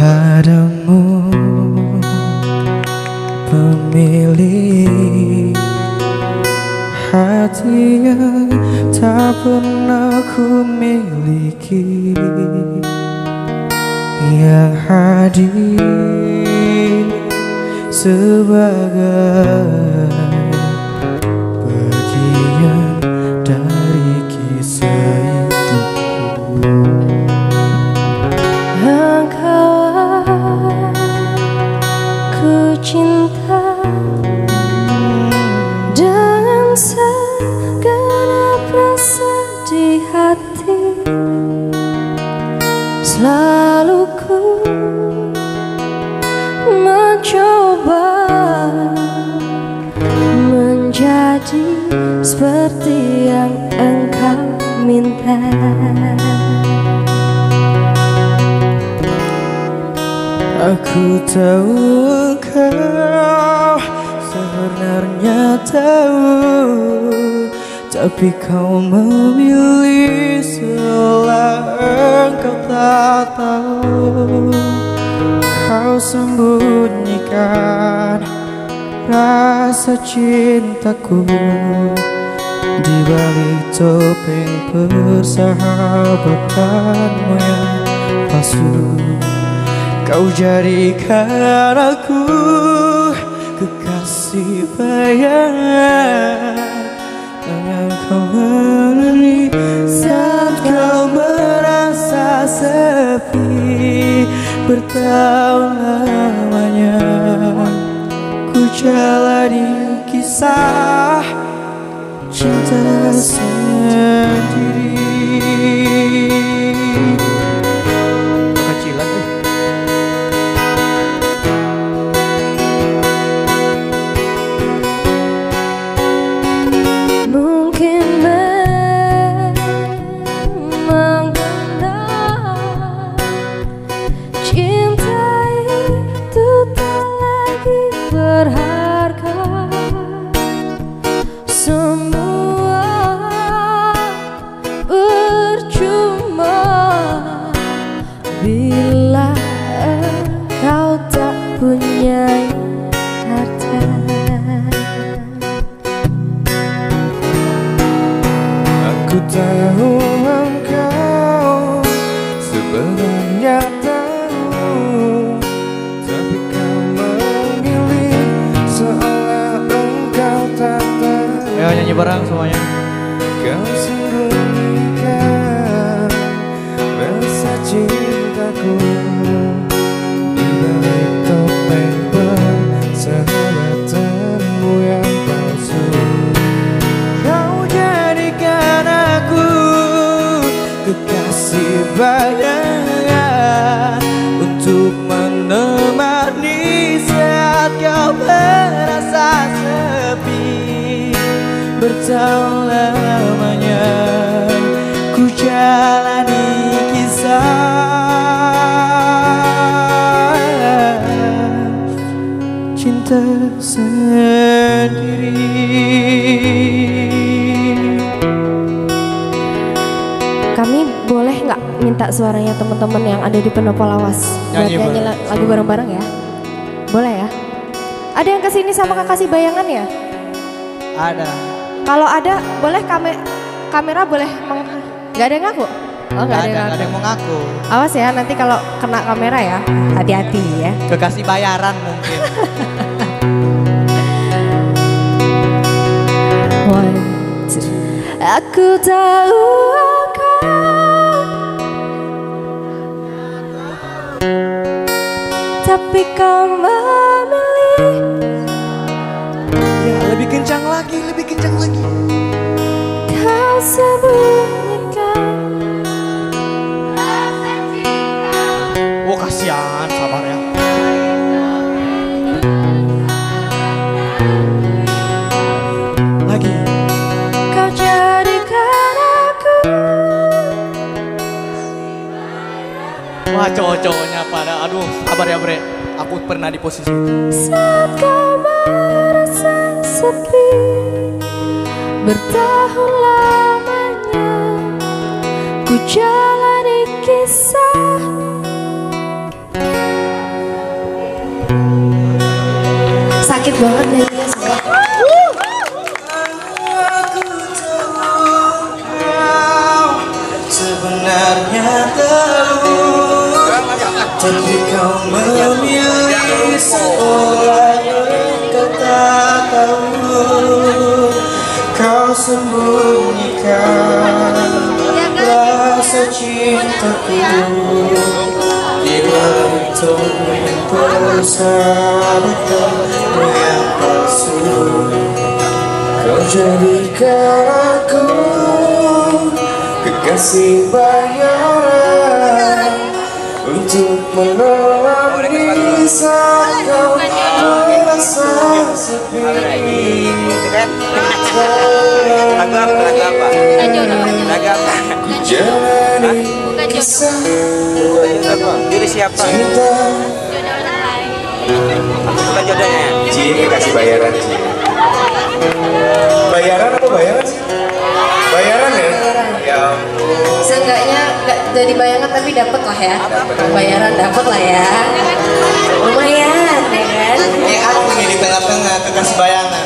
Padamu Pemilik Hati yang tak pernah ku miliki Yang hadir sebagai bagian dari menjadi seperti yang engkau minta. Aku tahu engkau sebenarnya tahu Tapi kau memilih seolah engkau tak tahu. Kau sembunyikan rasa cintaku Di balik topeng persahabatanmu yang palsu. Kau jadikan aku kekasih bayangan Dengan kau menari saat kau merasa sepi Bertahun ku jalani kisah cinta sendiri. Kecilan deh Mungkin memang benar percuma. Bila kau tak punya harta. Aku tahu engkau sebenarnya tahu Tapi kau memilih seolah engkau tak tahu. Ayo nyanyi bareng semuanya. Kau Bertahun lamanya ku jalani kisah cinta sendiri Kami boleh nggak minta suaranya teman-teman yang ada di Pendopo Lawas buat Nyanyi, lagu bareng-bareng ya? Boleh ya? Ada yang ke sini sama kakak bayangan ya? ada Kalau ada, boleh kame kamera boleh meng... Gak ada yang ngaku? Oh nggak ada, yang ngaku. yang mau ngaku Awas ya nanti kalau kena kamera ya, hati-hati ya. kekasih bayaran mungkin One, two. Aku tahu engkau Tapi kau memilih kencang lagi lebih kencang lagi. Kau sembunyikan oh kasihan sabar ya. Lagi. Kau jadikan aku wah cowok-cowoknya pada aduh sabar ya bre. Aku pernah di posisi itu. Saat kau merasa sepi. Bertahun lamanya Ku jalani kisah. Sakit banget nih Sebenarnya terlalu Tapi kau sembunyikan rasa cintaku Di balik persahabatan yang palsu. Kau jadikan aku kekasih bayaran Untuk menemani saat kau merasa sepi Lagu apa? Lagu apa? Lagu apa? Diri siapa? Bukan jodohnya ya? Kasih bayaran Bayaran apa bayaran sih? Bayaran ya? Ya ampun Seenggaknya nggak jadi bayangan tapi dapat lah ya. Bayaran dapat lah ya. Lumayan ya kan? Eh aku ini di tengah-tengah kekasih bayangan.